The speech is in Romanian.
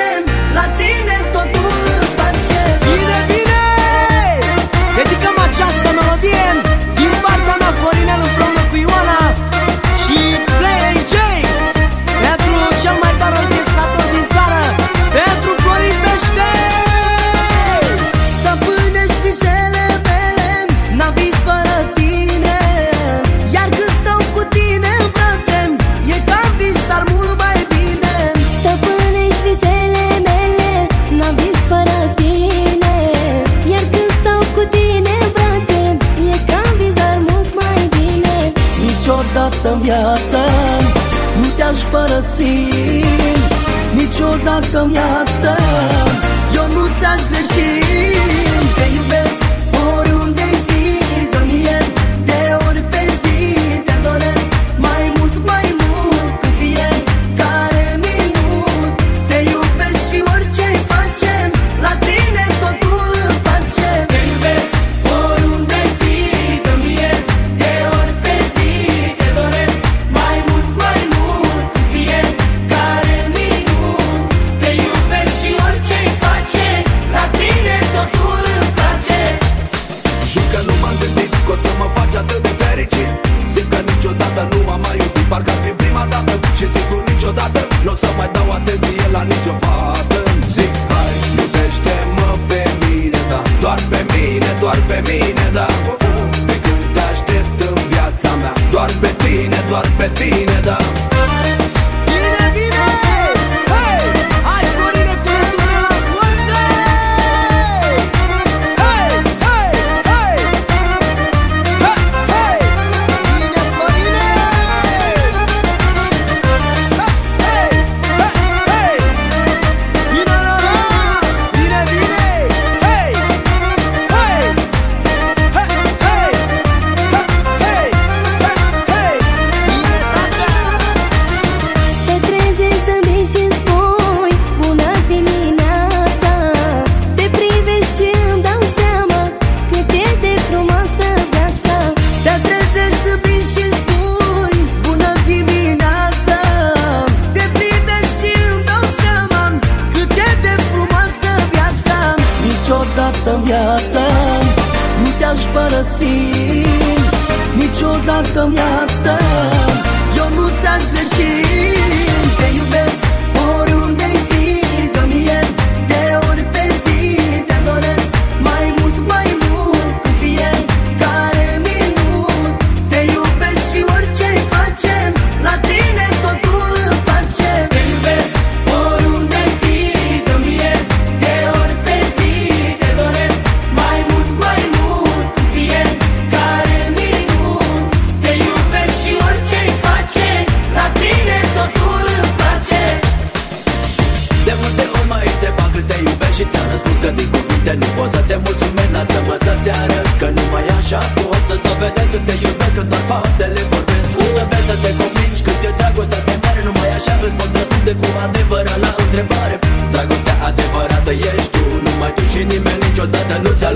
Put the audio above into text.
mergem la tine tot toată viața Nu te-aș părăsi niciodată viața Eu nu ți-aș greși Te iubesc ori Că nu m-am gândit că o să mă faci atât de fericit. Zic că niciodată nu m-am mai iubit Parcă ar fi prima dată și sigur niciodată Nu o să mai dau atenție la nicio fată. Zic hai, iubește-mă pe mine, da Doar pe mine, doar pe mine, da. De când te aștept în viața mea Doar pe tine, doar pe tine. toată viața Nu te-aș părăsi niciodată viața Uite, nu pot să te mulțumesc, lasă-mă să-ți arăt Că numai așa. Pot să-ți dovedesc Când te iubesc, că doar faptele vorbesc. Nu să vezi să te convingi cât e dragostea de mare Numai așa. Îți pot răspunde cu adevărat la întrebare. Dragostea adevărată ești tu Numai tu și nimeni niciodată nu ți-a